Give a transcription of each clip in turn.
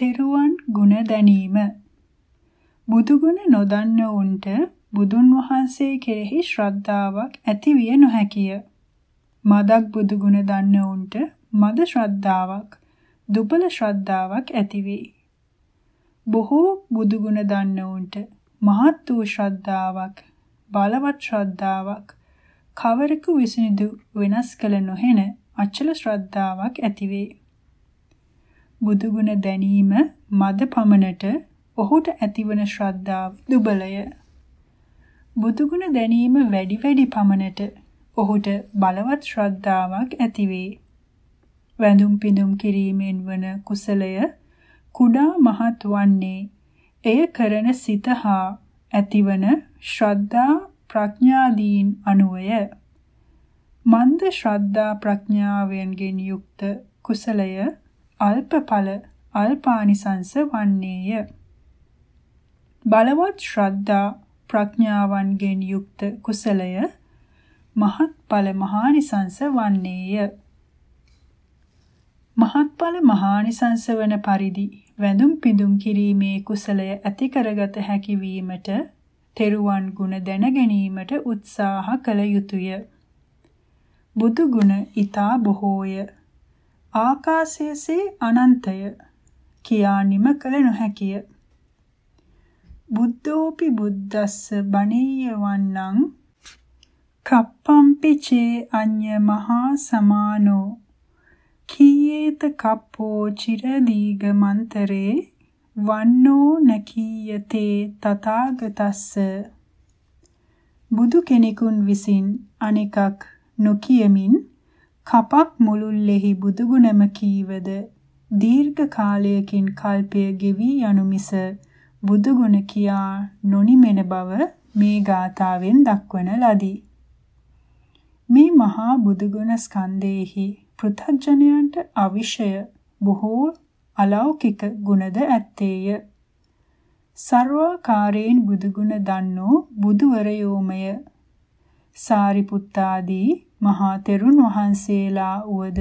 තෙරුවන් ගුණ දැනීම බුදුගුණ නොදන්න උන්ට බුදුන් වහන්සේ කෙරෙහි ශ්‍රද්ධාවක් ඇතිවිය නොහැකිය. මදක් බුදුගුණ දන්න උන්ට මද ශ්‍රද්ධාවක්, දුබල ශ්‍රද්ධාවක් ඇතිවේ. බොහෝ බුදුගුණ දන්න උන්ට මහත් වූ ශ්‍රද්ධාවක්, බලවත් ශ්‍රද්ධාවක්, කවරෙකු විසිනිදු වෙනස් කළ නොහෙන අචල ශ්‍රද්ධාවක් ඇතිවේ. බුදුගුණ දැනීම මද පමණට ඔහුට ඇතිවන ශ්‍රද්ධාව දුබලය. බුදුගුණ දැනීම වැඩි වැඩි පමණට ඔහුට බලවත් ශ්‍රද්ධාවක් ඇතිවේ. වැඳුම් පිඳුම් කිරීමෙන් වන කුසලය කුඩා මහත් වන්නේ එය කරන සිත හා ඇතිවන ශ්‍රද්ධා ප්‍රඥාදීන් අනුවය. මන්ද ශ්‍රද්ධා ප්‍රඥාවෙන්ගෙන් යුක්ත කුසලය අල්පඵල අල්පානිසංස වන්නේය. බලවත් ශ්‍රද්ධා ප්‍රඥාවන්ගෙන් යුක්ත කුසලය මහත්ඵල මහානිසංස වන්නේය. මහත්ඵල මහානිසංස වන පරිදි වැඳුම් පිඳුම් කිරීමේ කුසලය ඇති කරගත හැකි වීමට තෙරුවන් ගුණ දැන ගැනීමට උත්සාහ කළ යුතුය. බුදු ගුණ ඊතා බොහෝය. ආකාශයසේ අනන්තය කියා නිම කළ නොහැකිය. බුද්ධෝපි බුද්දස්ස බණීය වන්නං කප්පම්පි චේ අඤ්ඤ මහා සමානෝ කීයේත කප්පෝ චිර දීග මන්තරේ වන්නෝ නකීයතේ තථාගතස්ස බුදු කෙනෙකුන් විසින් අනෙකක් නොකියමින් කපක් මුළුල්ලෙහි බුදුගුණම කීවද දීර්ඝ කාලයකින් කල්පය ගෙවි යනු මිස බුදුගුණ කියා නොනිමෙන බව මේ ගාථාවෙන් දක්වන ලදී. මේ මහා බුදුගුණ ස්කන්ධයේහි පෘථග්ජනයන්ට අවිෂය බොහෝ අලෞකික ගුණද ඇත්තේය. සර්වාකාරයෙන් බුදුගුණ දන්නෝ බුදුවරයෝමය. සාරිපුත්තාදී මහා තෙරුන් වහන්සේලා උවද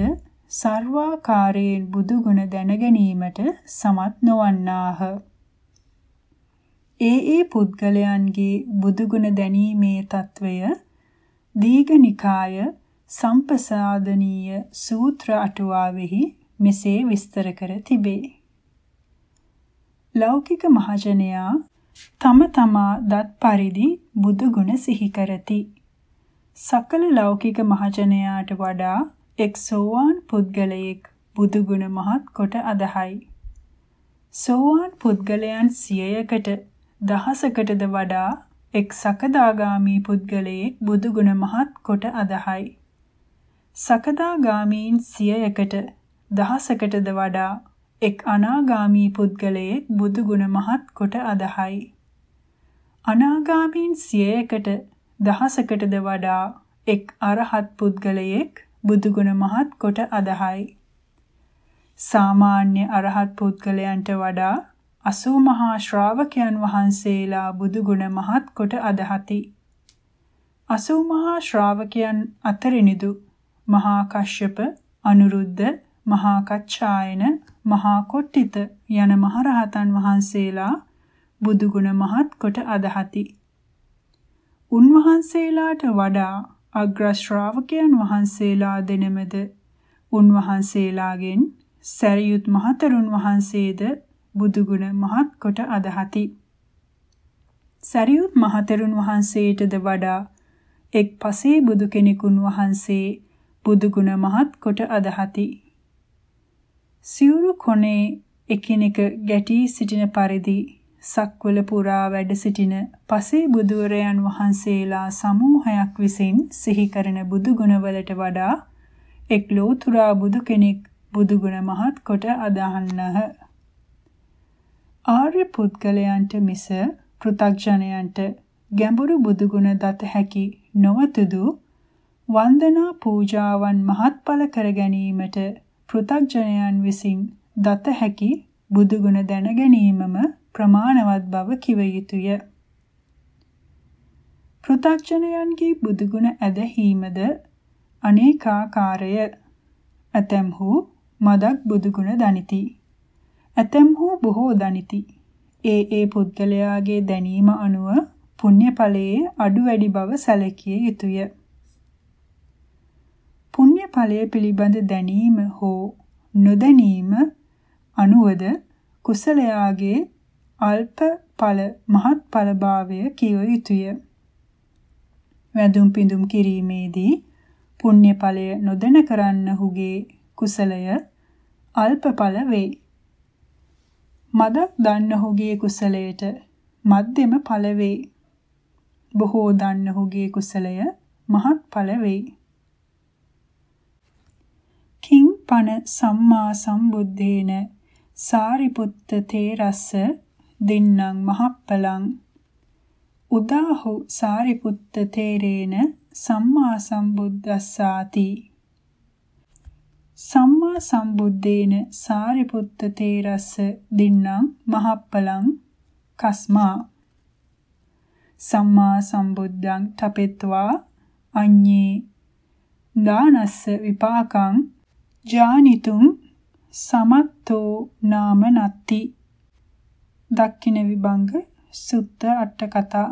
සර්වාකාරයෙන් බුදු ගුණ දැනගැනීමට සමත් නොවන්නාහ. ඒ ඒ පුද්ගලයන්ගේ බුදු ගුණ දැනීමේ తත්වය දීඝනිකාය සම්පසාදනීය සූත්‍ර අටුවාවෙහි මෙසේ විස්තර කර තිබේ. ලෞකික මහජනයා තම තමා දත් පරිදි බුදු ගුණ සිහි කරති. සකල ලෞකික මහජනයාට වඩා එක් සෝවාන් පුද්ගලයෙක් බුදුගුණ මහත් කොට අදහයි. සෝවාන් පුද්ගලයන් සියයකට දහසකටද වඩා එක් සකදාගාමි පුද්ගලයෙක් බුදුගුණ මහත් කොට අදහයි. සකදාගාමීන් සියයකට දහසකටද වඩා එක් අනාගාමි පුද්ගලයෙක් බුදුගුණ මහත් කොට අදහයි. අනාගාමීන් සියයකට දහසකටද වඩා එක් අරහත් පුද්ගලයෙක් බුදුගුණ මහත් කොට අදහයි. සාමාන්‍ය අරහත් පුද්ගලයන්ට වඩා අසූ මහා ශ්‍රාවකයන් වහන්සේලා බුදුගුණ මහත් කොට අදහති. අසූ මහා ශ්‍රාවකයන් අතරිනිදු මහා කශ්‍යප, අනුරුද්ධ, මහා කච්චායන, මහා කොට්ටිත යන මහරහතන් වහන්සේලා බුදුගුණ මහත් කොට අදහති. උන්වහන්සේලාට වඩා අග්‍ර ශ්‍රාවකයන් වහන්සේලා දෙනමද උන්වහන්සේලාගෙන් සරියුත් මහතරුන් වහන්සේද බුදුගුණ මහත් කොට අදහති. සරියුත් මහතරුන් වහන්සේටද වඩා එක් පසේ බුදු කෙනෙකුන් වහන්සේ බුදුගුණ මහත් කොට අදහති. සිවුරු කොනේ එකිනෙක ගැටී සිටින පරිදි සක්වල පුරා වැඩ සිටින පසේ බුදුවරයන් වහන්සේලා සමූහයක් විසින් සිහි කරන බුදු ගුණවලට වඩා එක් ලෝතුරා බුදු කෙනෙක් බුදු ගුණ මහත් කොට අදහන්නහ. ආර්ය පුද්ගලයන්ට මිස පෘථග්ජනයන්ට ගැඹුරු බුදු ගුණ දත හැකි නොවතුදු වන්දනා පූජාවන් මහත්ඵල කර ගැනීමට පෘථග්ජනයන් විසින් දත හැකි බුදු ගුණ දැන ගැනීමම ප්‍රමාණවත් බව කිව යුතුය. පෘථග්ජනයන්ගේ බුදුගුණ ඇදහිීමද අනේකාකාරය. ඇතැම්හු මදක් බුදුගුණ දනිති. ඇතැම්හු බොහෝ දනිති. ඒ ඒ පුද්ගලයාගේ දැනීම අනුව පුණ්‍ය ඵලයේ අඩු වැඩි බව සැලකිය යුතුය. පුණ්‍ය ඵලය පිළිබඳ දැනීම හෝ නොදැනීම අනුවද කුසලයාගේ අල්ප ඵල මහත් ඵල භාවය කිව යුතුය. වැඳුම් පිඳුම් කිරීමේදී පුණ්‍ය ඵලය නොදැන කරන්නහුගේ කුසලය අල්ප ඵල වේ. මදක් දන්නහුගේ කුසලයට මධ්‍යම ඵල වේ. බොහෝ දන්නහුගේ කුසලය මහත් ඵල වේ. කිං පන සම්මා සම්බුද්දේන සාරිපුත්ත තේරස්ස දින්නම් මහප්පලං. උදාහු සාරිපුත්ත තේරේන සම්මා සම්බුද්දස්සාති. සම්මා සම්බුද්දේන සාරිපුත්ත තේරස්ස දින්නම් මහප්පලං කස්මා. සම්මා සම්බුද්ධං තපෙත්වා අඤ්ඤේ. දානස්ස විපාකං ජානිතුම් සමත්තෝ නාම නත්ති දක්ඛින විභංග සුත්ත අට කතා.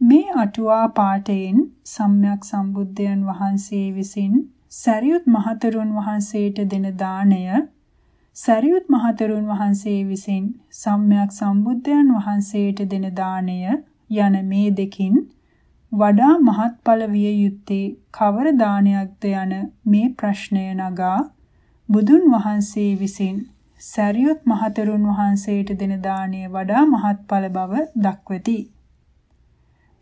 මේ අටුවා පාඨයෙන් සම්්‍යක් සම්බුද්ධයන් වහන්සේ විසින් සරියුත් මහතෙරුන් වහන්සේට දෙන දාණය සරියුත් මහතෙරුන් වහන්සේ විසින් සම්්‍යක් සම්බුද්ධයන් වහන්සේට දෙන දාණය යන මේ දෙකින් වඩා මහත්ඵල විය යුත්තේ කවර දානයක්ද යන මේ ප්‍රශ්නය නගා බුදුන් වහන්සේ විසින් සරියුත් මහතෙරුන් වහන්සේට දෙන දාණය වඩා මහත්ඵල බව දක්වති.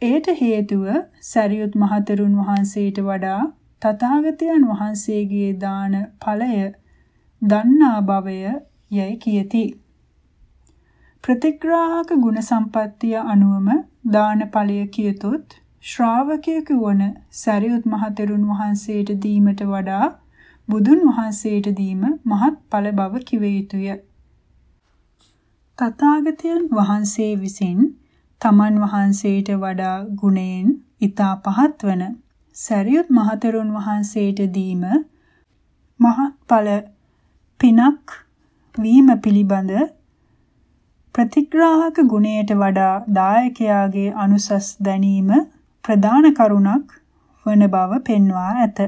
එයට හේතුව සරියුත් මහතෙරුන් වහන්සේට වඩා තථාගතයන් වහන්සේගේ දාන ඵලය දන්නා බවය යයි කියති. ප්‍රතිග්‍රාහක ගුණ සම්පත්තිය අනුවම දාන ඵලය කියතොත් ශ්‍රාවකයෙකු වන සරියුත් මහතෙරුන් වහන්සේට දීමට වඩා බුදුන් වහන්සේට දීම මහත් ඵල බව කිව යුතුය. තථාගතයන් වහන්සේ විසින් තමන් වහන්සේට වඩා ගුණයෙන් ඊතා පහත් වන සරියුත් මහතෙරුන් වහන්සේට දීම මහත් ඵල පිනක් වීම පිළිබඳ ප්‍රතිග්‍රාහක ගුණයට වඩා දායකයාගේ අනුසස් දැනීම ප්‍රධාන කරුණක් වන බව පෙන්වා ඇත.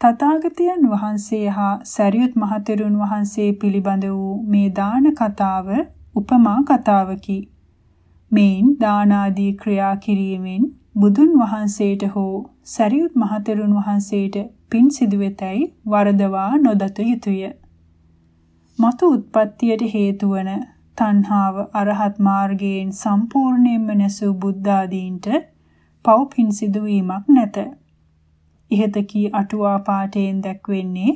තථාගතයන් වහන්සේ හා සරියුත් මහතෙරුන් වහන්සේ පිළිබඳ වූ මේ දාන කතාව උපමා කතාවකි. මේන් දාන ආදී ක්‍රියා කිරීමෙන් බුදුන් වහන්සේට හෝ සරියුත් මහතෙරුන් වහන්සේට පින් සිදුවෙතයි වරදවා නොදත යුතුය. මතු උත්පත්තියට හේතු වන තණ්හාව අරහත් මාර්ගයෙන් සම්පූර්ණයෙන්ම නැසූ බුද්ධාදීන්ට පව් පින් සිදුවීමක් නැත. ඉහත කී අටුවා පාඨයෙන් දැක්වෙන්නේ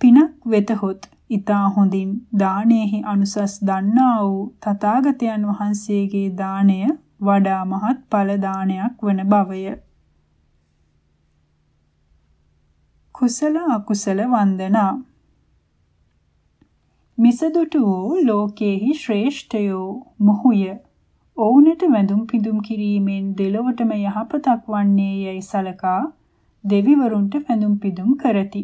පිනක් වෙතහොත් ඊතා හොඳින් දානෙහි අනුසස් දන්නා වූ තථාගතයන් වහන්සේගේ දාණය වඩා මහත් ඵල දානයක් වන බවය. කුසල අකුසල වන්දනා මිසදුටු වූ ලෝකේහි ශ්‍රේෂ්ඨයෝ මොහුය. ඔවුනට වැඳුම් පිදුම් කිරීමෙන් දෙලොවටම යහපතක් වන්නේ යයි සලකා දෙවිවරුන්ට පැඳුම් පිදුම් කරති.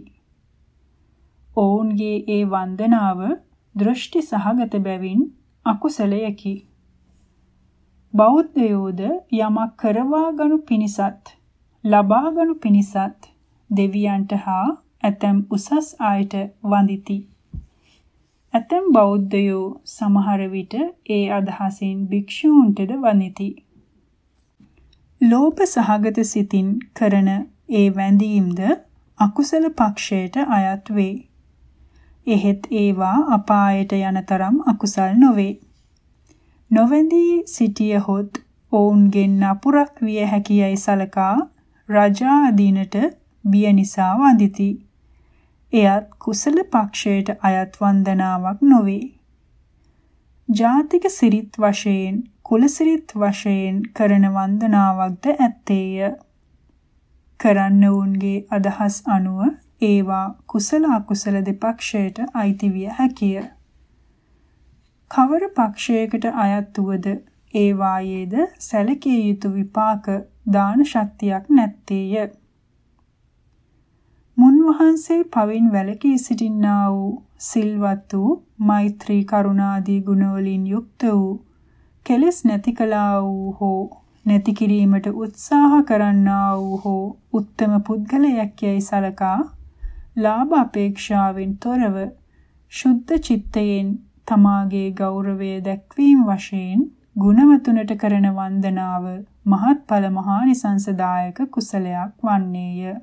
ඔවුන්ගේ ඒ වන්දනාව දෘෂ්ටි සහගත බැවින් අකුසලයකි. බෞද්ධයෝද යමක් කරවා ගනු පිණිසත් ලබා ගනු පිණිසත් දෙවියන්ට හා ඇතැම් උසස් ආයත වඳිති. ඇතැම් බෞද්ධයෝ සමහර විට ඒ අදහසින් භික්ෂූන්ටද වඳිති. ලෝභ සහගත සිතින් කරන ඒ වැඳීම්ද අකුසල පක්ෂයට අයත් වේ. එහෙත් ඒවා අපායට යන තරම් අකුසල් නොවේ. නොවැඳී සිටියහොත් ඔවුන්ගෙන් නපුරක් විය හැකියයි සලකා රජා අදීනට බිය නිසා වඳිති. එයත් කුසල පක්ෂයට අයත් වන්දනාවක් නොවේ. ජාතික සිරිත් වශයෙන් කුල සිරිත් වශයෙන් කරන වන්දනාවක්ද ඇත්තේය. කරන්න වුන්ගේ අදහස් අනුව ඒවා කුසල අකුසල දෙපක්ෂයට අයිති විය හැකිය. කවර පක්ෂයකට අයත් වුවද ඒ වායේද සැලකිය යුතු විපාක දාන ශක්තියක් නැත්තේය. මුන්න උන්වහන්සේ පවින් වැළකී සිටින්නා වූ සිල්වත් වූ මෛත්‍රී කරුණාදී ගුණවලින් යුක්ත වූ කෙලෙස් නැති කළා වූ හෝ නැති කිරීමට උත්සාහ කරන්නා වූ හෝ උත්තම පුද්ගලයෙක් යයි සලකා ලාභ අපේක්ෂාවෙන් තොරව ශුද්ධ චිත්තයෙන් තමාගේ ගෞරවය දැක්වීම වශයෙන් ගුණවතුනට කරන වන්දනාව මහත්ඵල මහානිසංසදායක කුසලයක් වන්නේය.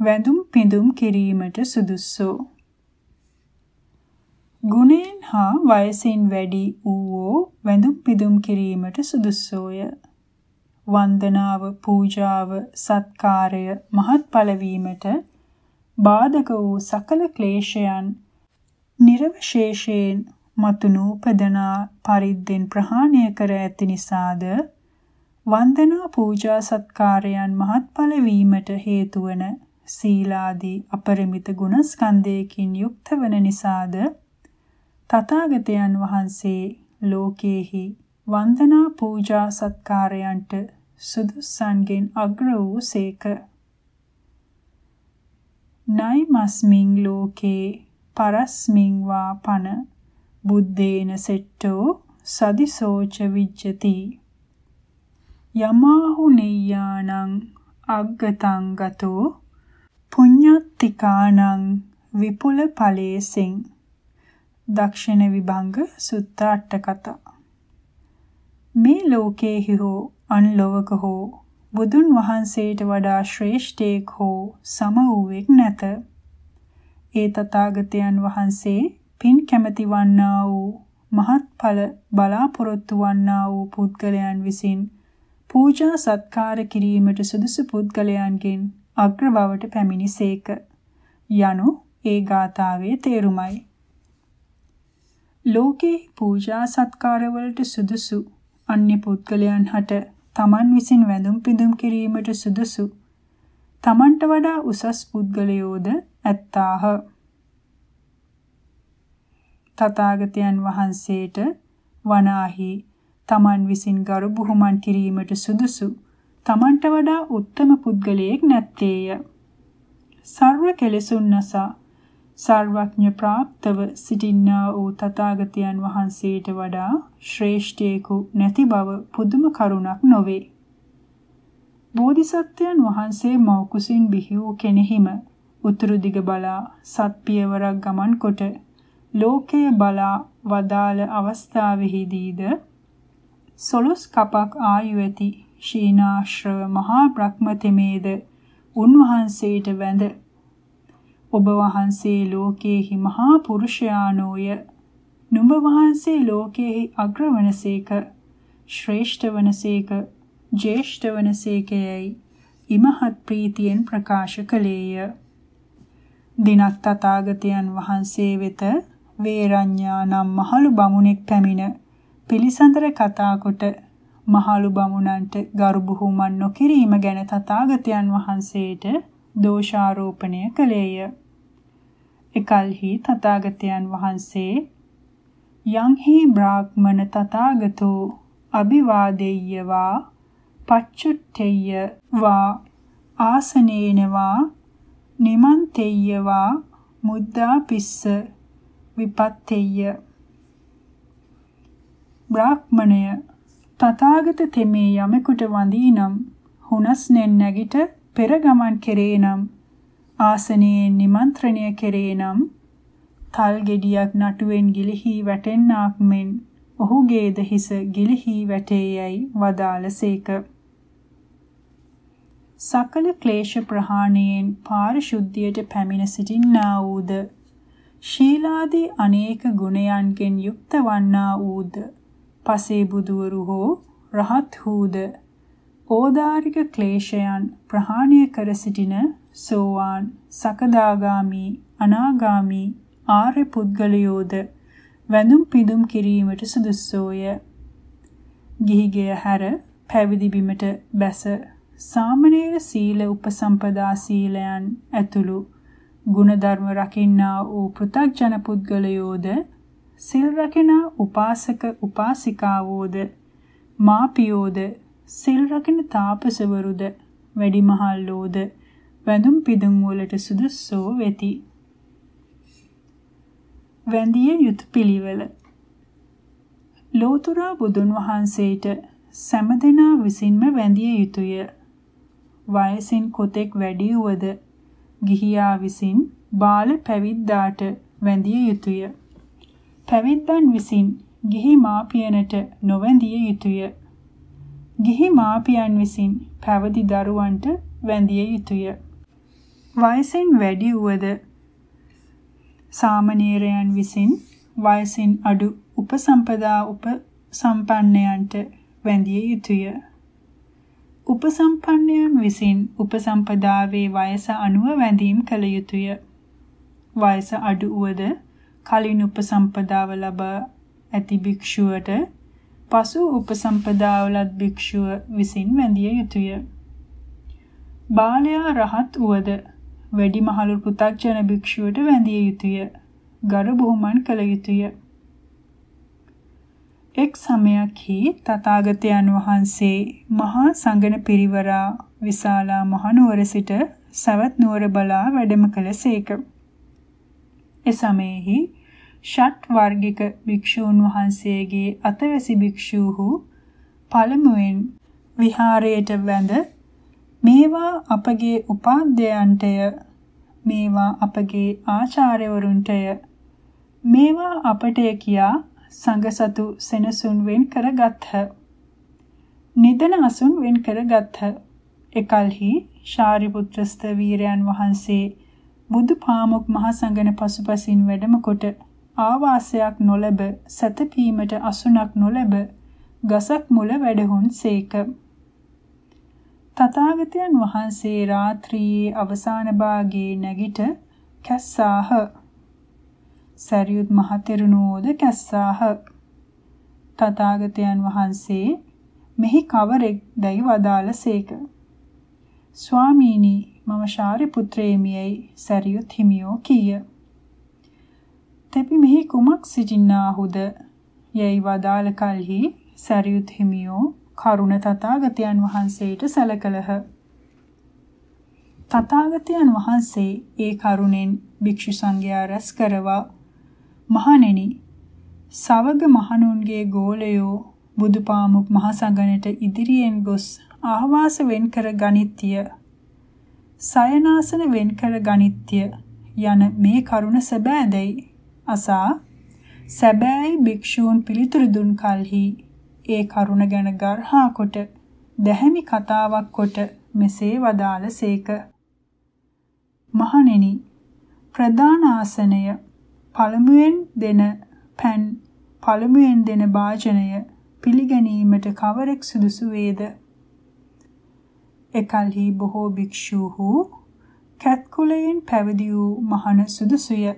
වැඳුම් පිඳුම් කිරීමට සුදුස්සෝ ගුණයෙන් හා වයසින් වැඩි වූවෝ වැඳුම් පිදුම් කිරීමට සුදුස්සෝය. වන්දනාව, පූජාව, සත්කාරය මහත්ඵල වීමට බාධක වූ සකල ක්ලේශයන් නිර්වශේෂයෙන් මතු නූපදනා පරිද්දෙන් ප්‍රහාණය කර ඇති නිසාද වන්දනා පූජා සත්කාරයන් මහත්ඵල වීමට හේතු වන සීලාදී අපරිමිත ගුණස්කන්ධයකින් යුක්ත වන නිසාද තථාගතයන් වහන්සේ ලෝකේහි වන්දනා පූජා සත්කාරයන්ට සුදුස්සන්ගෙන් අග්‍ර වූ සේක. නයිමස්මින් ලෝකේ පරස්මින් වා පන බුද්දේන සෙට්ටෝ සදිසෝච විජ්ජති යමාහු නෙය්‍යානං අග්ගතං ගතෝ පුඤ්ඤත්තිකානං විපුල ඵලේසෙන් දක්ෂිණ විභංග සුත්ත අට කතා මේ ලෝකයේ හෝ අන්ලොවක හෝ බුදුන් වහන්සේට වඩා ශ්‍රේෂ්ඨයෙක් හෝ සම වූවෙක් නැත. ඒ තථාගතයන් වහන්සේ පින් කැමැති වන්නා වූ මහත්ඵල බලාපොරොත්තු වන්නා වූ පුද්ගලයන් විසින් පූජා සත්කාර කිරීමට සුදුසු පුද්ගලයන්ගෙන් අග්‍ර බවට පැමිණිසේක යනු ඒ ගාථාවේ තේරුමයි. ලෝකේ පූජා සත්කාරවලට සුදුසු අන්‍ය පුද්ගලයන් හට තමන් විසින් වැඳුම් පිදුම් කිරීමට සුදුසු තමන්ට වඩා උසස් පුද්ගලයෝද ඇත්තාහ. තථාගතයන් වහන්සේට වනාහි තමන් විසින් ගරු බුහුමන් කිරීමට සුදුසු තමන්ට වඩා උත්තම පුද්ගලයෙක් නැත්තේය. සර්ව කෙලෙසුන් නසා සර්වඥ ප්‍රාප්තව සිටින්නා වූ තථාගතයන් වහන්සේට වඩා ශ්‍රේෂ්ඨයෙකු නැති බව පුදුම කරුණක් නොවේ. බෝධිසත්වයන් වහන්සේ මෞකුසින් බිහි වූ කෙනෙහිම උතුරු දිග බලා සත්පියවරක් ගමන් කොට ලෝකය බලා වදාළ අවස්ථාවෙහිදීද සොළොස් කපක් ආයු ඇති ශීනාශ්‍රව මහා බ්‍රහ්මතෙමේද උන්වහන්සේට වැඳ ඔබ වහන්සේ ලෝකේහි මහා පුරුෂයානෝය. නුඹ වහන්සේ ලෝකේහි අග්‍රවනසේක ශ්‍රේෂ්ඨ වනසේක ජේෂ්ඨ වනසේකයයි. ඉමහත් ප්‍රීතියෙන් ප්‍රකාශ කළේය. දිනක් තථාගතයන් වහන්සේ වෙත වේරඤ්ඤා නම් මහලු බමුණෙක් පැමිණ පිළිසඳර කතා කොට මහලු බමුණන්ට ගරු බුහුමන් නොකිරීම ගැන තථාගතයන් වහන්සේට දෝෂාරෝපණය කළේය. එකල්හි තථාගතයන් වහන්සේ යංහි බ්‍රාහ්මන තථාගතෝ අභිවාදෙය්‍යවා පච්චුට්ඨෙය්‍ය වා ආසනේනවා නිමන්තෙය්‍යවා මුද්දා පිස්ස විපත්තෙය්‍ය බ්‍රාහ්මණය තථාගත තෙමේ යමෙකුට වඳීනම් හුනස්නෙන් නැගිට පෙර ගමන් කෙරේ නම් ආසනයේ නිමන්ත්‍රණය කෙරේ නම් තල් ගෙඩියක් නටුවෙන් ගිලිහි වැටෙන්නාක් මෙන් ඔහුගේද හිස ගිලිහි වැටේයයි වදාළසේක. සකල ක්ලේශ ප්‍රහාණයෙන් පාරිශුද්ධියට පැමිණ සිටින්නා වූද? ශීලාදී අනේක ගුණයන්ගෙන් යුක්ත වන්නා වූද? පසේ බුදුවරු හෝ රහත් වූද? ඕදාරික ක්ලේශයන් ප්‍රහාණය කර සිටින සෝවාන් සකදාගාමි අනාගාමි ආර්ය පුද්ගලයෝද වැඳුම් පිදුම් කිරීමට සුදුස්සෝය. ගිහිගෙය හැර පැවිදි බිමට බැස සාමණේර සීල උපසම්පදා සීලයන් ඇතුළු ගුණධර්ම රකින්නා වූ පෘථග්ජන පුද්ගලයෝද සිල් රකින උපාසක උපාසිකාවෝද මාපියෝද සිල් රකින තාපසවරුද වැඩිමහල්ලෝද වැඳුම් පිදුම් වලට සුදුස්සෝ වෙති. වැඳිය යුතු පිළිවෙල ලෝතුරා බුදුන් වහන්සේට සෑමදෙනා විසින්ම වැඳිය යුතුය. වයසින් කොතෙක් වැඩි වුවද ගිහියා විසින් බාල පැවිද්දාට වැඳිය යුතුය. පැවිද්දන් විසින් ගිහි මාපියනට නොවැඳිය යුතුය. ගිහි මාපියන් විසින් පැවිදි දරුවන්ට වැඳිය යුතුය. වයසින් වැඩි වුවද සාමණේරයන් විසින් වයසින් අඩු උපසම්පදා උපසම්පන්නයන්ට වැඳිය යුතුය. උපසම්පන්නයන් විසින් උපසම්පදාවේ වයස අනුව වැඳීම් කළ යුතුය. වයස අඩු වුවද කලින් උපසම්පදාව ලබා ඇති භික්ෂුවට පසු උපසම්පදාවලත් භික්ෂුව විසින් වැඳිය යුතුය. බාලයා රහත් වුවද වැඩිමහලු පෘථග්ජන භික්ෂුවට වැඳිය යුතුය. ගරු බුහුමන් කළ යුතුය. එක් සමයක්හි තථාගතයන් වහන්සේ මහා සංඝන පිරිවරා විශාලා මහනුවර සිට සවැත් නුවර බලා වැඩම කළසේක. ඒ සමයේහි ෂට් වර්ගික භික්ෂූන් වහන්සේගේ අතවැසි භික්ෂූහු පළමුවෙන් විහාරයට වැඳ මේවා අපගේ උපාධ්‍යයන්ටය. මේවා අපගේ ආචාර්යවරුන්ටය. මේවා අපටය කියා සංඝසතු සෙනසුන් වෙන් කරගත්හ. නිදන අසුන් වෙන් කරගත්හ. එකල්හි ශාරිපුත්‍රස්ත වීරයන් වහන්සේ බුදු පාමුක් මහ සංඝන පසුපසින් වැඩම කොට ආවාසයක් නොලැබ සැතපීමට අසුනක් නොලැබ ගසක් මුල වැඩහුන් සේක තථාගතයන් වහන්සේ රාත්‍රියේ අවසාන භාගයේ නැගිට කැස්සාහ. සරියුත් මහතෙරුණෝද කැස්සාහ. තථාගතයන් වහන්සේ මෙහි කවරෙක් දැයි වදාළසේක. ස්වාමීනි මම ශාරිපුත්‍රේමියයි සරියුත් හිමියෝ කීය. තෙපි මෙහි කුමක් සිටින්නාහුද යයි වදාළ කලෙහි සරියුත් හිමියෝ කරුණ තථාගතයන් වහන්සේට සැලකලහ. තථාගතයන් වහන්සේ ඒ කරුණෙන් භික්ෂු සංඝයා රැස් කරවා මහණෙනි සවග මහණුන්ගේ ගෝලයෝ බුදුපාමුක් මහ සංඝනට ඉදිරියෙන් ගොස් ආවාස වෙන් කර ගනිත්‍ය සයනාසන වෙන් කර ගනිත්‍ය යන මේ කරුණ සැබෑදයි අසා සැබෑයි භික්ෂූන් පිළිතුරු දුන් කලෙහි ඒ කරුණ ගැන ගර්හා කොට දැහැමි කතාවක් කොට මෙසේ වදාළසේක. මහණෙනි ප්‍රධාන ආසනය පළමුවෙන් දෙන පෑන් පළමුවෙන් දෙන වාජනය පිළිගැනීමට කවරෙක් සුදුසු වේද? එකල්හි බොහෝ භික්ෂූහු කැත් කුලයෙන් පැවිදි වූ මහණ සුදුසුය.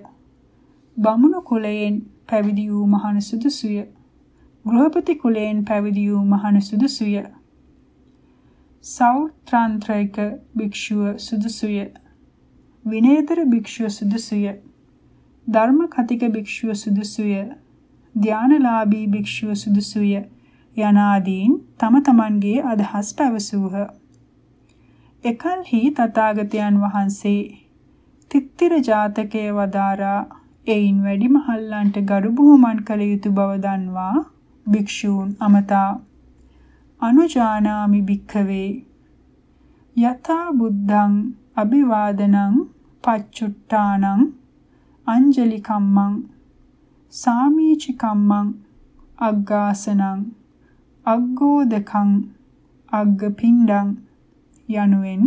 බමුණු කුලයෙන් පැවිදි වූ මහණ සුදුසුය. ගෘහපති කුලයෙන් පැවිදි වූ මහණ සුදුසුය. සෞත්‍රාන්ත්‍රික භික්ෂුව සුදුසුය. විනේතර භික්ෂුව සුදුසුය. ධර්ම කතික භික්ෂුව සුදුසුය. ධානලාභී භික්ෂුව සුදුසුය. යනාදීන් තම තමන්ගේ අදහස් පැවසූහ. එකල්හි තථාගතයන් වහන්සේ තිත්තිර ජාතකයේ වදාරා එයින් වැඩිමහල්ලන්ට ගරු බුහුමන් කළ යුතු බව දන්වා භික්ෂූන් අමතා. අනුජානාමි භික්ඛවේ. යථා බුද්ධං අභිවාදනං පච්චුට්ටානං අංජලි කම්මං සාමීචි කම්මං අග්ගාසනං අග්ගෝදකං අග්ගපිණ්ඩං යනුවෙන්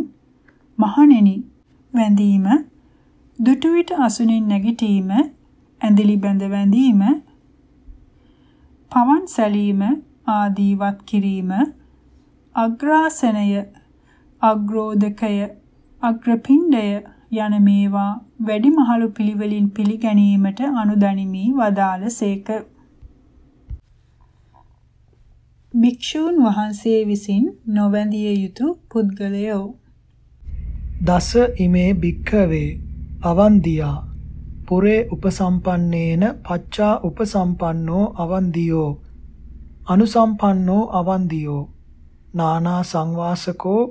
මහණෙනි වැඳීම දුටු විට අසුනින් නැගිටීම ඇඳිලි බැඳ වැඳීම පවන් සැලීම ආදී වත් කිරීම අග්‍රාසනය අග්‍රෝදකය අග්‍රපිණ්ඩය යන මේවා වැඩිමහලු පිළිවෙලින් පිළිගැනීමට අනුදනිමි වදාළසේක. භික්ෂූන් වහන්සේ විසින් නොවැඳිය යුතු පුද්ගලයෝ දස ඉමේ භික්ඛවේ අවන්දියා. පුරේ උපසම්පන්නේන පච්චා උපසම්පන්නෝ අවන්දියෝ. අනුසම්පන්නෝ අවන්දියෝ. නානා සංවාසකෝ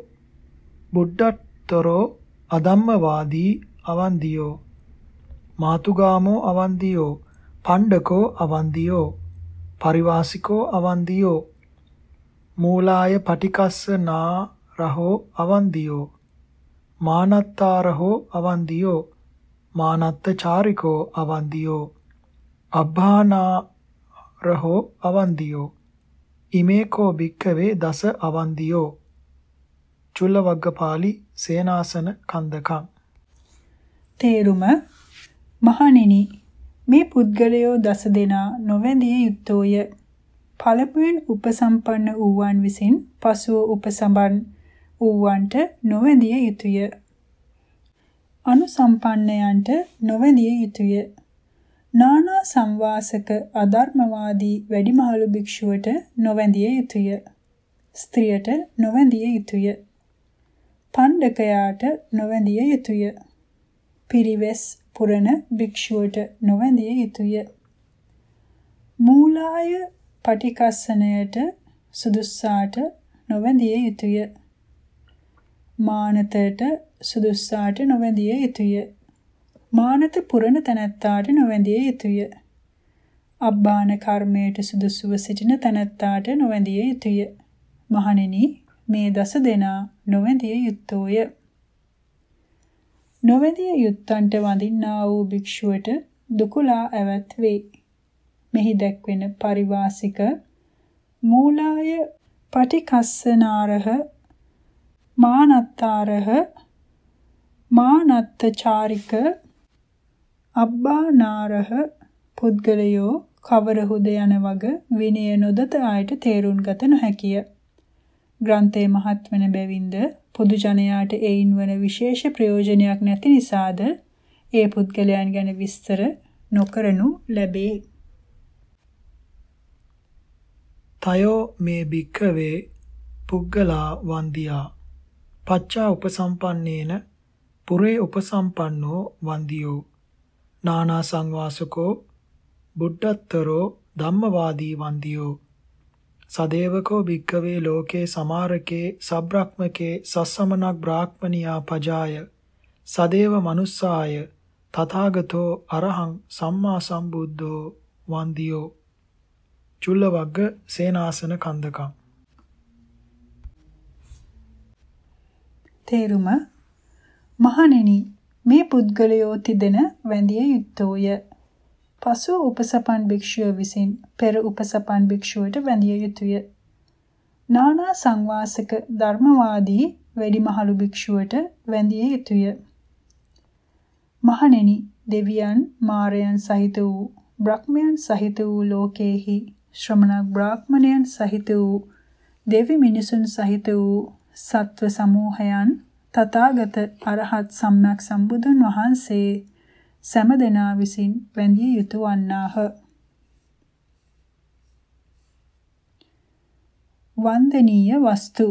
බුද්ධත්තරෝ අධම්මවාදී අවන්දියෝ. මාතුගාමෝ අවන්දියෝ. පණ්ඩකෝ අවන්දියෝ. පරිවාසිකෝ අවන්දියෝ. මූලාය පටිකස්ස නා රහෝ අවන්දියෝ. මානත්තාරහෝ අවන්දියෝ. මානත්ත චාරිකෝ අවන්දියෝ අබ්බානාරහෝ අවන්දියෝ ඉමේකෝ භික්කවේ දස අවන්දියෝ චුල්ලවග්ගපාලි සේනාසන කන්දකම්. තේරුම මහණෙනි මේ පුද්ගලයෝ දස දෙනා නොවැඳිය යුත්තෝය. පළමුවෙන් උපසම්පන්න වූවන් විසින් පසුව උපසම්පන් වූවන්ට නොවැඳිය යුතුය. අනුසම්පන්නයන්ට නොවැඳිය යුතුය නානා සංවාසක අධර්මවාදී වැඩිමහලු භික්ෂුවට නොවැඳිය යුතුය ස්ත්‍රියට නොවැඳිය යුතුය පණ්ඩකයාට නොවැඳිය යුතුය පිරිවෙස් පුරන භික්ෂුවට නොවැඳිය යුතුය. මූලාය පටිකස්සනයට සුදුස්සාට නොවැඳිය යුතුය. මානතයට සුදුස්සාට නොවැඳිය යුතුය. මානත පුරන තැනැත්තාට නොවැඳිය යුතුය. අබ්බාන කර්මයට සුදුසුව සිටින තැනැත්තාට නොවැඳිය යුතුය. මහණෙනි මේ දස දෙනා නොවැඳිය යුත්තෝය. නොවැදිය යුත්තන්ට වඳින්නා වූ භික්ෂුවට දුකලා ඇවත් වේ. මෙහි දැක්වෙන පරිවාසික මූලාය පටිකස්සනාරහ මානත්තාරහ මානත්තචාරික අබ්බානාරහ පුද්ගලයෝ කවරහුද යන වග විනය නොදත ආයට තේරුම් ගත නොහැකිය. ග්‍රන්ථයේ මහත් වෙන බැවින්ද පොදු ජනයාට ඒයින් වන විශේෂ ප්‍රයෝජනයක් නැති නිසාද ඒ පුද්ගලයන් ගැන විස්තර නොකරනු ලැබේ. තයෝ මේ භික්ඛවේ පුද්ගලා වන්දියා පච්චා උපසම්පන්නේන පුරේ උපසම්පන්නෝ වන්දියෝ නානා සංවාසකෝ බුද්ධත්තරෝ ධම්මවාදී වන්දියෝ සදේවකෝ භික්කවේ ලෝකේ සමාරකේ සබ්‍රක්මකේ සස්සමනක් බ්‍රාහ්මනියා පජාය සදේව මනුස්සාය තථාගතෝ අරහං සම්මා සම්බුද්ධෝ වන්දියෝ. චුල්ලවග්ග සේනාසන කන්දකම්. තේරුම මහණෙනි මේ පුද්ගලයෝ තිදෙන වැඳිය යුත්තෝය පසුව උපසපන් භික්ෂුව විසින් පෙර උපසපන් භික්ෂුවට වැඳිය යුතුය. නානා සංවාසක ධර්මවාදී වැඩිමහලු භික්ෂුවට වැඳිය යුතුය. මහණෙනි දෙවියන් මාරයන් සහිත වූ බ්‍රහ්මයන් සහිත වූ ලෝකේහි ශ්‍රමණ බ්‍රාහ්මණයන් සහිත වූ දෙවි මිනිසුන් සහිත වූ සත්ව සමූහයන් තථාගත අරහත් සම්්‍යක් සම්බුදුන් වහන්සේ සෑම දෙනා විසින් වැඳිය යුතු වන්නාහ. වන්දනීය වස්තු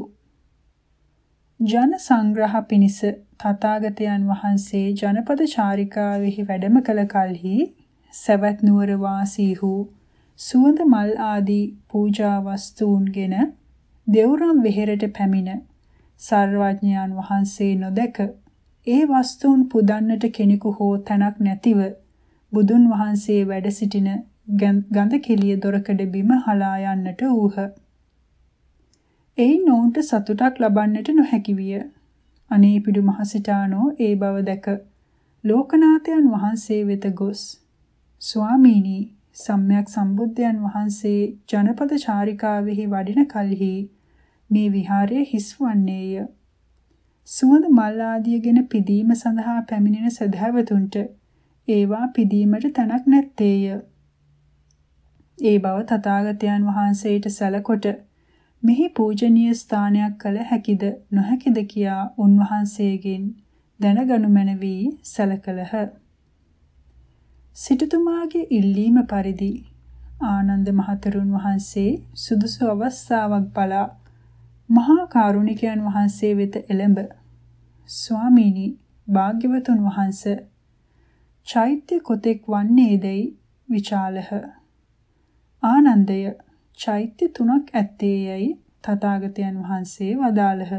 ජන සංග්‍රහ පිණිස තථාගතයන් වහන්සේ ජනපද චාරිකාවෙහි වැඩම කළ කලෙහි සවැත් නුවර වාසීහු සුවඳ මල් ආදී පූජා වස්තුන්ගෙන දෙවුරම් වෙහෙරට පැමිණ සර්වඥයන් වහන්සේ නොදැක ඒ වස්තුන් පුදන්නට කෙනෙකු හෝ තැනක් නැතිව බුදුන් වහන්සේ වැඩ සිටින ගඳ කෙලිය දොරකඩ බිම හලා යන්නට ඌහ. එයින් ඔවුන්ට සතුටක් ලබන්නට නොහැකි විය. අනේපිඩු මහසිතානෝ ඒ බව දැක ලෝකනාථයන් වහන්සේ වෙත ගොස් ස්වාමීනි සම්්‍යක් සම්බුද්ධයන් වහන්සේ ජනපද චාරිකාවෙහි වඩින කලෙහි මේ විහාරය හිස්වන්නේය. සුවඳ මල් ආදියගෙන පිදීම සඳහා පැමිණෙන සදහැවතුන්ට ඒවා පිදීමට තැනක් නැත්තේය. ඒ බව තථාගතයන් වහන්සේට සැලකොට මෙහි පූජනීය ස්ථානයක් කළ හැකිද නොහැකිද කියා උන්වහන්සේගෙන් දැනගනු මැනවි සැලකලහ. සිටුතුමාගේ ඉල්ලීම පරිදි ආනන්ද මහතෙරුන් වහන්සේ සුදුසු අවස්ථාවක් බලා මහා කරුණිකයන් වහන්සේ වෙත එළඹ ස්වාමීනි භාග්‍යවතුන් වහන්ස චෛත්‍ය කොතෙක් වන්නේදයි විචාලහ. ආනන්දය චෛත්‍ය තුනක් ඇත්තේයයි තථාගතයන් වහන්සේ වදාළහ.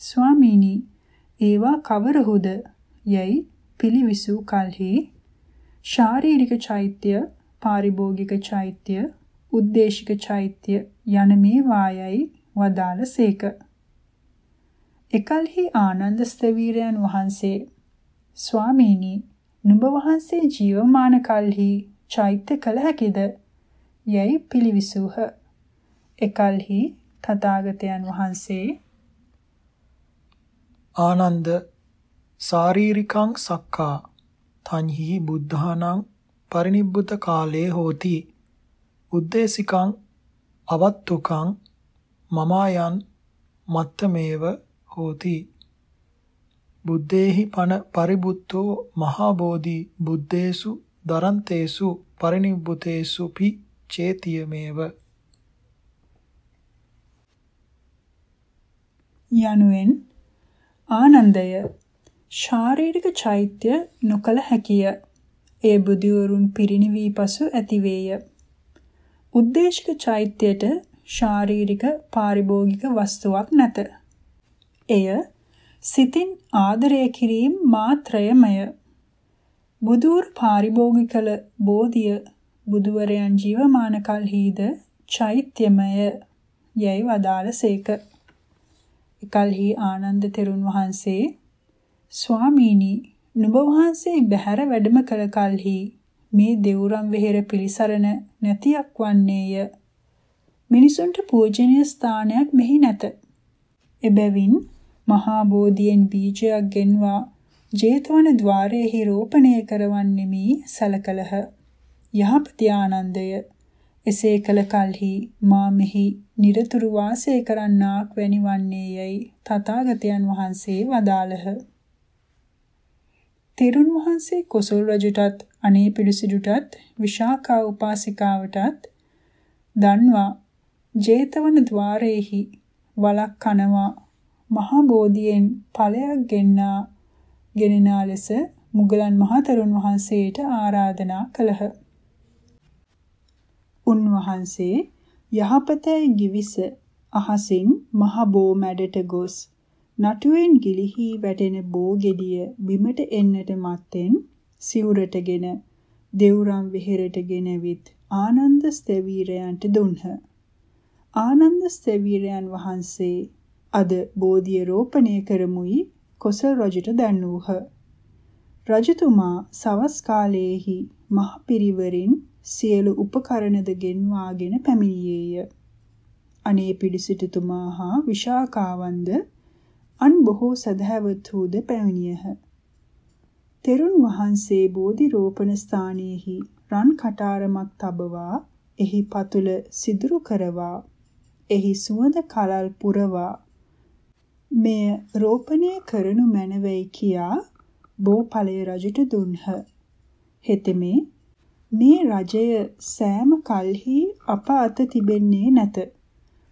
ස්වාමීනි ඒවා කවරහුද යයි පිළිවිසූ කලෙහි ශාරීරික චෛත්‍ය පාරිභෝගික චෛත්‍ය උද්දේශික චෛත්‍ය යන මේ වායයි වදාළසේක එකල්හි ආනන්ද ස්තවීරයන් වහන්සේ ස්වාමීනි නුඹ වහන්සේ ජීවමාන කල්හි චෛත්‍ය කළ හැකිද? යයි පිළිවිසූහ. එකල්හි තථාගතයන් වහන්සේ ආනන්ද ශාරීරිකං සක්කා තන්හි බුද්ධානං පරිනිබ්බුත කාලේ හෝති. උද්දේශිකං අවත්තුකං මමායන් මත්තමේව හෝති බුද්දේහි පන පරිබුත්තෝ මහා බෝධි බුද්දේසු දරන්තේසු පරිනිබ්බුතේසු පි චේතියමේව යනුවෙන් ආනන්දය ශාරීරික චෛත්‍ය නොකල හැකිය. ඒ බුදුවරුන් පිරිනිවී පසු ඇතිවේය. උද්දේශික චෛත්‍යයට ශාරීරික පාරිභෝගික වස්තුවක් නැත. එය සිතින් ආදරය කිරීම මාත්‍රයමය. බුදුර පාරිභෝගිකල බෝධිය බුදුවරයන් ජීවමාන කල්හිද චෛත්‍යමය යයි වදාළසේක. එකල්හි ආනන්ද තෙරුන් වහන්සේ ස්වාමීනි නුඹ වහන්සේ බහැර වැඩම කළ කලෙහි මේ දෙවුරම් වෙහෙර පිළිසරණ නැතියක් වන්නේය මිනිසුන්ට පූජනීය ස්ථානයක් මෙහි නැත. එබැවින් මහා බෝධියෙන් බීජයක් ගෙන්වා ජේතවන ద్వාරයේහි රෝපණය කරවන්නෙමි සලකලහ. යහපති ආනන්දය එසේ කල කලෙහි මා මෙහි নিরතුරු වාසය කරන්නාක් වැනි වන්නේයයි තථාගතයන් වහන්සේ වදාළහ. තෙරුන් වහන්සේ කොසල් රජුටත් අනේ පිළිසිඩුටත් විශාකා උපාසිකාවටත් දන්වා ජේතවන ద్వාරයේහි වලක් කනවා මහා බෝධියෙන් ඵලයක් ගෙන්නා ගෙනනා ලෙස මුගලන් මහතෙරුන් වහන්සේට ආරාධනා කළහ. උන්වහන්සේ යහපතයි givis අහසින් මහ බෝ මැඩට ගොස් නටුවෙන් ගිලිහි වැටෙන බෝ ගෙඩිය බිමට එන්නට මත්තෙන් සිවුරටගෙන දෙවුරම් විහෙරටගෙන විත් ආනන්ද ස්තවීරයන්ට දුන්හ. ආනන්ද ස්තවීරයන් වහන්සේ අද බෝධිය රෝපණය කරමුයි කොසල් රජුට දැන්වූහ. රජතුමා සවස් කාලයේහි මහ පිරිවරින් සියලු උපකරණද ගෙන්වාගෙන පැමිණියේය. අනේ පිළිසිටුතුමා හා විශාකාවන්ද අන් බොහෝ සදහැවතුද පැමිණියහ. තෙරුන් වහන්සේ බෝධි රෝපණ ස්ථානයේහි රන් කටාරමක් තබවා එහි පතුල සිදුරු කරවා එහි සුවඳ කලල් පුරවා මෙය රෝපණය කරනු මැනවයි කියා බෝපලේ රජුට දුන්හ. හෙතෙමේ මේ රජය සෑම කල්හි අප අත තිබෙන්නේ නැත.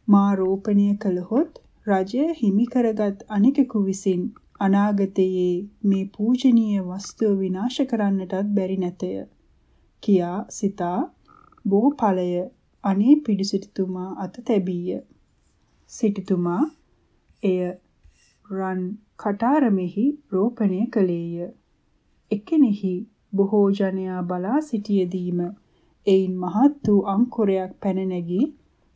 මා රෝපණය කළහොත් රජය හිමි කරගත් අනෙකෙකු විසින් අනාගතයේ මේ පූජනීය වස්තුව විනාශ කරන්නටත් බැරි නැතය. කියා සිතා බෝඵලය අනේ පිඩුසිටුතුමා අත තැබීය. සිටුතුමා එය රන් කටාරමෙහි රෝපණය කළේය. එකෙනෙහි බොහෝ ජනයා බලා සිටියදීම එයින් මහත් වූ අංකුරයක් පැන නැගී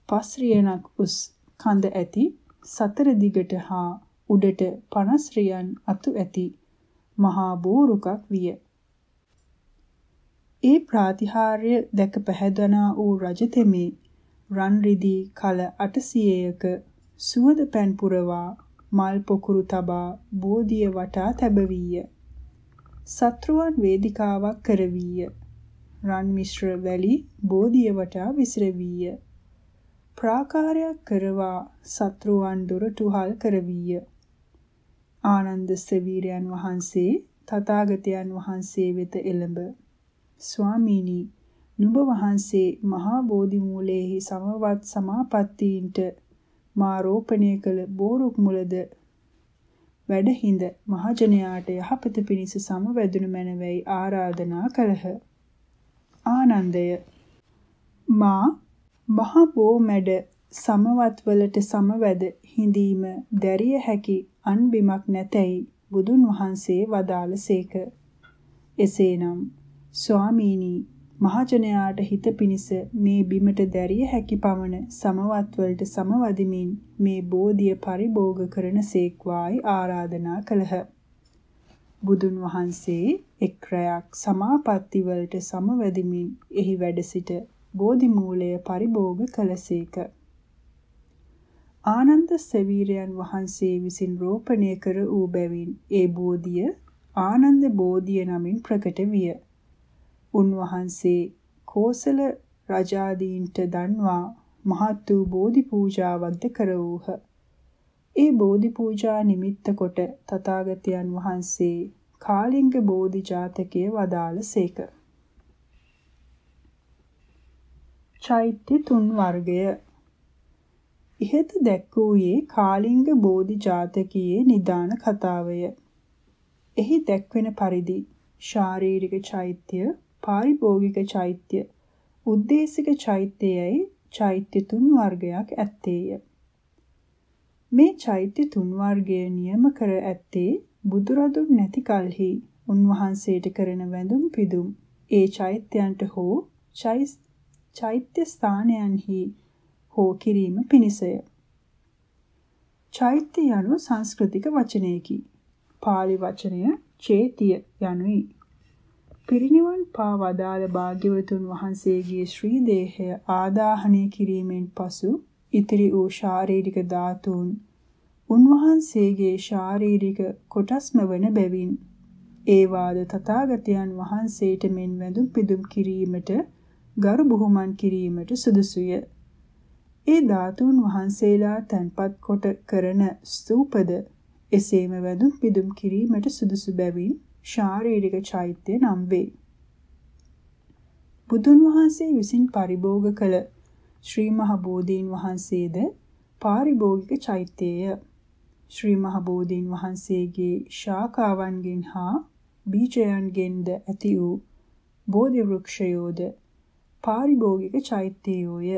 පස්රියනක් උස් කඳ ඇති සතර දිගට හා උඩට 50 රියන් අතු ඇති මහා බෝරුකක් විය. ඒ ප්‍රාතිහාර්ය දැක පැහැදනා වූ රජතෙමේ රන් රිදී කල 800ක සුවඳ පැන් පුරවා මල් පොකුරු තබා බෝධිය වටා තැබවීය. සත්‍රුවන් වේදිකාවක් කරවීය. රන් මිශ්‍ර වැලි බෝධිය වටා විසිරවීය. ප්‍රාකාරයක් කරවා සත්‍රුවන් දොරටුහල් කරවීය. ආනන්ද ස්තවීරයන් වහන්සේ තථාගතයන් වහන්සේ වෙත එළඹ ස්වාමීනි නුඹ වහන්සේ මහා බෝධි මූලයේහි සමවත් සමාපත්තීන්ට මා රෝපණය කළ බෝරුක් මුලද වැඩහිඳ මහජනයාට යහපත පිණිස සමවැදුණු මැනවයි ආරාධනා කළහ. ආනන්දය මා මහ බෝ මැඩ සමවත් වලට සමවැද හිඳීම දැරිය හැකි අන්බිමක් නැතැයි බුදුන් වහන්සේ වදාළසේක. එසේනම් ස්වාමීනි මහජනයාට හිත පිනිස මේ බිමට දැරිය හැකි පමණ සමවත් වලට සමවදිමින් මේ බෝධිය පරිභෝග කරන සේක්වායි ආරාධනා කළහ. බුදුන් වහන්සේ එක් රැයක් සමාපatti වලට සමවැදිමින් එහි වැඩ සිට බෝධි මූලය පරිභෝග කළසේක. ආනන්ද සවීරයන් වහන්සේ විසින් රෝපණය කර වූ බැවින් ඒ බෝධිය ආනන්ද බෝධිය නමින් ප්‍රකට විය. උන්වහන්සේ කෝසල රජාදීන්ට දන්වා මහත් වූ බෝධි පූජාවක්ද කරවූහ. ඒ බෝධි පූජා නිමිත්ත කොට තථාගතයන් වහන්සේ කාලිංග බෝධි ජාතකයේ වදාළසේක. චෛත්‍ය තුන් වර්ගය ඉහත දැක්වූයේ කාලිංග බෝධි ජාතකයේ නිදාන කතාවය. එහි දැක්වෙන පරිදි ශාරීරික චෛත්‍ය පාරිභෝගික චෛත්‍ය, උද්දේශික චෛත්‍යයයි චෛත්‍ය තුන් වර්ගයක් ඇත්තේය. මේ චෛත්‍ය තුන් වර්ගය නියම කර ඇත්තේ බුදුරදුන් නැති කලෙහි උන්වහන්සේට කරන වැඳුම් පිදුම් ඒ චෛත්‍යයන්ට හෝ චෛත්‍ය ස්ථානයන්හි හෝ කිරීම පිණිසය. චෛත්‍ය යනු සංස්කෘතික වචනයකි. pāli වචනය චේතිය යනුයි. පිරිනිවන් පා වදාළ භාග්‍යවතුන් වහන්සේගේ ශ්‍රී දේහය ආදාහනය කිරීමෙන් පසු ඉතිරි වූ ශාරීරික ධාතුන් උන්වහන්සේගේ ශාරීරික කොටස්ම වන බැවින් ඒවාද තථාගතයන් වහන්සේට මෙන් වැඳුම් පිදුම් කිරීමට ගරු බුහුමන් කිරීමට සුදුසුය. ඒ ධාතුන් වහන්සේලා තන්පත් කොට කරන ස්තූපද එසේම වැඳුම් පිදුම් කිරීමට සුදුසු බැවින් ශාරීරික චෛත්‍ය නම් වේ. බුදුන් වහන්සේ විසින් පරිභෝග කළ ශ්‍රී මහ බෝධීන් වහන්සේද පාරිභෝගික චෛත්‍යය. ශ්‍රී මහ බෝධීන් වහන්සේගේ ශාඛාවන්ගෙන් හා බීජයන්ගෙන්ද ඇති වූ බෝධි වෘක්ෂයෝද පාරිභෝගික චෛත්‍යයෝය.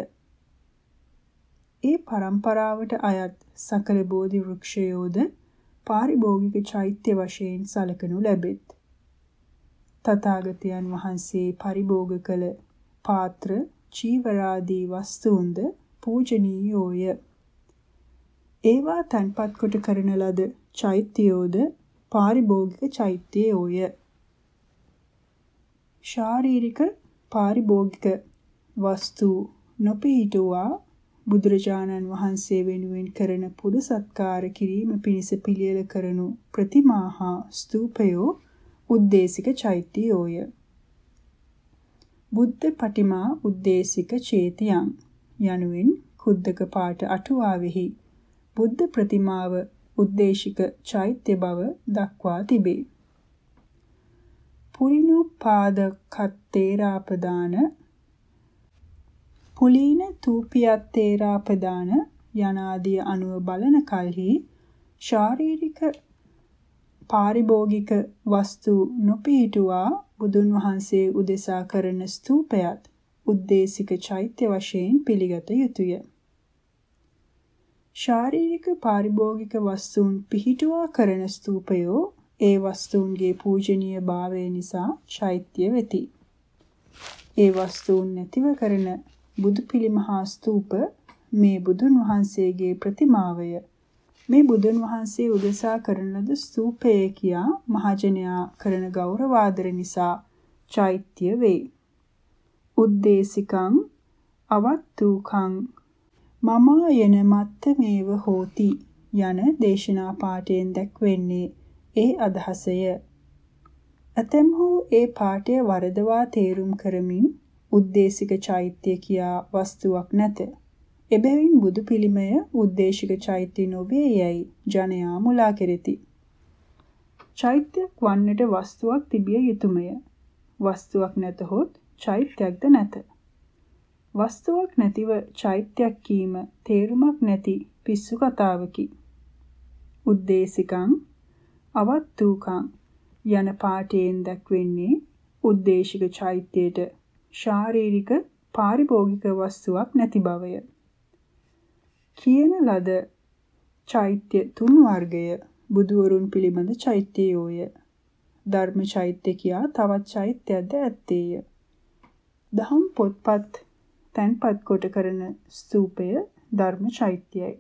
ඒ પરම්පරාවට අයත් සකල බෝධි වෘක්ෂයෝද පාරිභෝගික චෛත්‍ය වශයෙන් සැලකනු ලැබෙත්. තථාගතයන් වහන්සේ පරිභෝග කළ පාත්‍ර චීවරාදී වස්තුන්ද පූජනීයෝය. ඒවා තන්පත් කොට කරන ලද චෛත්‍යයෝද පාරිභෝගික චෛත්‍යයෝය. ශාරීරික පාරිභෝගික වස්තු නොපිහිටුවා බුදුරජාණන් වහන්සේ වෙනුවෙන් කරන පුද සත්කාර කිරීම පිණිස පිළියෙල කරනු ප්‍රතිමා හා ස්තූපයෝ උද්දේශික චෛත්‍යයෝය. බුද්ධ පටිමා උද්දේශික චේතියං යනුවෙන් කුද්දක පාට අටුවාවෙහි බුද්ධ ප්‍රතිමාව උද්දේශික චෛත්‍ය බව දක්වා තිබේ. පුරිනුපාදකත්තේරාපදාන පුලීන තූපියත්තේරාපදාන යනාදී අනුව බලන කලෙහි ශාරීරික පාරිභෝගික වස්තු නොපීටුවා බුදුන් වහන්සේ උදෙසා කරන ස්තූපයත් උද්දේශික චෛත්‍ය වශයෙන් පිළිගත යුතුය. ශාරීරික පාරිභෝගික වස්තුන් පිහිටුවා කරන ස්තූපයෝ ඒ වස්තුන්ගේ පූජනීය භාවය නිසා චෛත්‍ය වෙති. ඒ වස්තුන් නැතිව කරන බුදු පිළිම හා ස්තූප මේ බුදුන් වහන්සේගේ ප්‍රතිමාවය මේ බුදුන් වහන්සේ උදෙසා කරන ලද ස්තූපය කියා මහජනයා කරන ගෞරවාදර නිසා චෛත්‍ය වේ. උද්දේශිකං අවත්තුකං මමායන මත්තමේව හෝති යන දේශනා පාඨයෙන් දැක්වෙන්නේ ඒ අදහසය. ඇතැම්හු ඒ පාඨය වරදවා තේරුම් කරමින් උද්දේශික චෛත්‍ය කියා වස්තුවක් නැත. එබැවින් බුදු පිළිමය උද්දේශික චෛත්‍ය නොවේ යයි ජනයා මුලා කෙරෙති. චෛත්‍යයක් වන්නට වස්තුවක් තිබිය යුතුයමය. වස්තුවක් නැතහොත් චෛත්‍යයක්ද නැත. වස්තුවක් නැතිව චෛත්‍යයක් කීම තේරුමක් නැති පිස්සු කතාවකි. උද්දේශිකං අවත්තූකං යන පාඨයෙන් දක්වන්නේ උද්දේශික චෛත්‍යයට ශාරීරික පාරිභෝගික වස්තුවක් නැති බවය. කියන ලද චෛත්‍ය තුන් වර්ගය බුදුවරුන් පිළිබඳ චෛත්‍යයෝය. ධර්ම චෛත්‍ය කියා තවත් චෛත්‍යයක්ද ඇත්තේය. දහම් පොත්පත් තැන්පත් කොට කරන ස්තූපය ධර්ම චෛත්‍යයයි.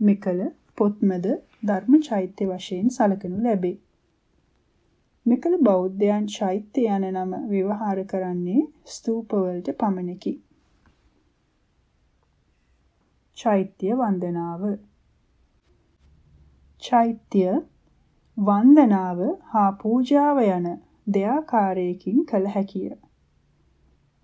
මෙකල පොත්මද ධර්ම චෛත්‍ය වශයෙන් සැලකනු ලැබේ. මෙකල බෞද්ධයන් චෛත්‍ය යන නම ව්‍යවහාර කරන්නේ ස්තූපවලට පමණකි. චෛත්‍ය වන්දනාව චෛත්‍ය වන්දනාව හා පූජාව යන දෙආකාරයකින් කළ හැකිය.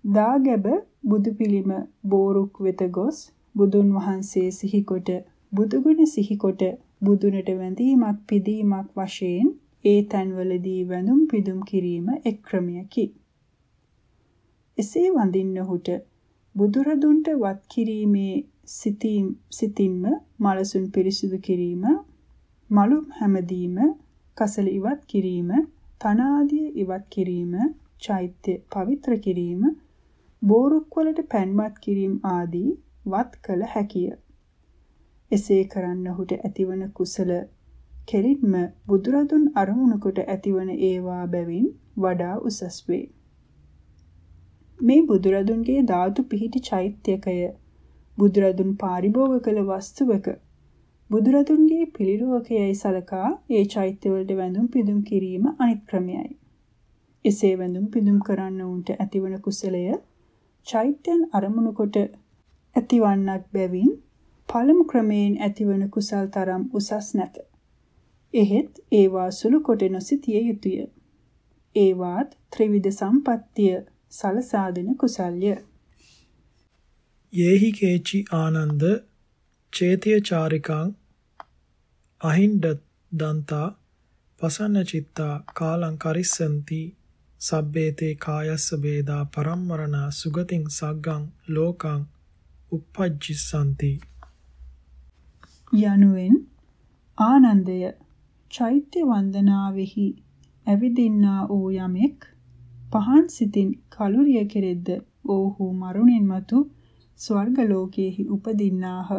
දාගැබ බුදු පිළිම බෝරුක් වෙත ගොස් බුදුන් වහන්සේ සිහිකොට බුදුගුණ සිහිකොට බුදුනට වැඳීමක් පිදීමක් වශයෙන් ඒ තන්වලදී වැඳුම් පිදුම් කිරීම එක් ක්‍රමයකි. එසේ වඳින්නහුට බුදුරදුන්ට වත් කිරීමේ සිතින් සිතින්ම මලසුන් පිරිසිදු කිරීම, මලු හැමදීම, කසල ඉවත් කිරීම, තනාදිය ඉවත් කිරීම, චෛත්‍ය පවිත්‍ර කිරීම, බෝරුක් වලට පැන්වත් කිරීම ආදී වත් කළ හැකිය. එසේ කරන්නහුට ඇතිවන කුසල කෙලින්ම බුදුරදුන් අරමුණු කොට ඇතිවන ඒවා බැවින් වඩා උසස් වේ. මේ බුදුරදුන්ගේ ධාතු පිහිටි චෛත්‍යකය බුදුරදුන් පාරිභෝග කළ වස්තුවක බුදුරදුන්ගේ පිළිරුවකයයි සලකා ඒ චෛත්‍යවලට වැඳුම් පිදුම් කිරීම අනිත් ක්‍රමයයි. එසේ වැඳුම් පිදුම් කරන්න උන්ට ඇතිවන කුසලය චෛත්‍යයන් අරමුණු කොට ඇතිවන්නක් බැවින් පළමු ක්‍රමයෙන් ඇතිවන කුසල් තරම් උසස් නැත. එහෙත් ඒවා සුළු කොට නොසිතිය යුතුය. ඒවාත් ත්‍රිවිධ සම්පත්තිය සලසා දෙන කුසල්ය. යේහි කේචි ආනන්ද චේතිය චාරිකං අහින්ද දන්තා පසන්න චිත්තා කාලං කරිස්සanti සබ්බේතේ කායස්ස වේදා පරම්මරණ සුගතින් සග්ගං ලෝකං uppajjissanti යනුවෙන් ආනන්දය චෛත්‍ය වන්දනාවෙහි ඇවිදින්නා වූ යමෙක් පහන් සිතින් කලුරිය කෙරෙද්ද ඔව්හු මරුණින් මතු ස්වර්ග ලෝකයේහි උපදින්නාහ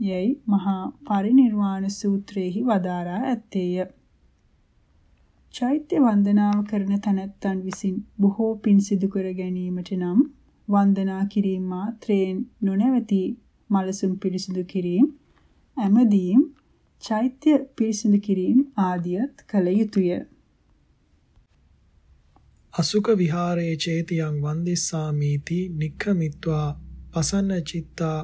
යයි මහා පරිනිර්වාණ සූත්‍රයේහි වදාරා ඇත්තේය. චෛත්‍ය වන්දනාව කරන තැනැත්තන් විසින් බොහෝ පින් සිදු කර ගැනීමට නම් වන්දනා කිරීම මාත්‍රයෙන් නොනැවති මලසුන් පිරිසිදු කිරීම, ඇමදීම්, චෛත්‍ය පිරිසිදු කිරීම ආදියත් කළ යුතුය. අසුක විහාරයේ චේතියං වන්දිස්සාමීති නික්ඛමිත්වා පසන්න චිත්තා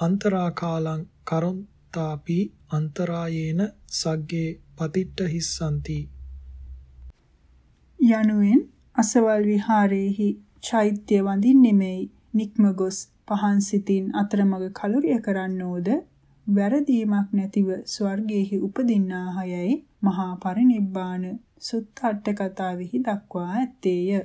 අන්තරාකාලං කරොන්තාපි අන්තරායේන සග්ගේ පතිට්ඨ හිස්සanti යනුවෙන් අසවල් විහාරයේහි චෛත්‍ය වඳින්නෙමෙයි නික්ම ගොස් පහන් සිතින් අතරමඟ කලුරිය කරන්නෝද වැරදීමක් නැතිව ස්වර්ගයේහි උපදින්නාහයයි මහා පරිනිබ්බාන සුත්ත අට කතාවෙහි දක්වා ඇත්තේය.